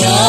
Yeah.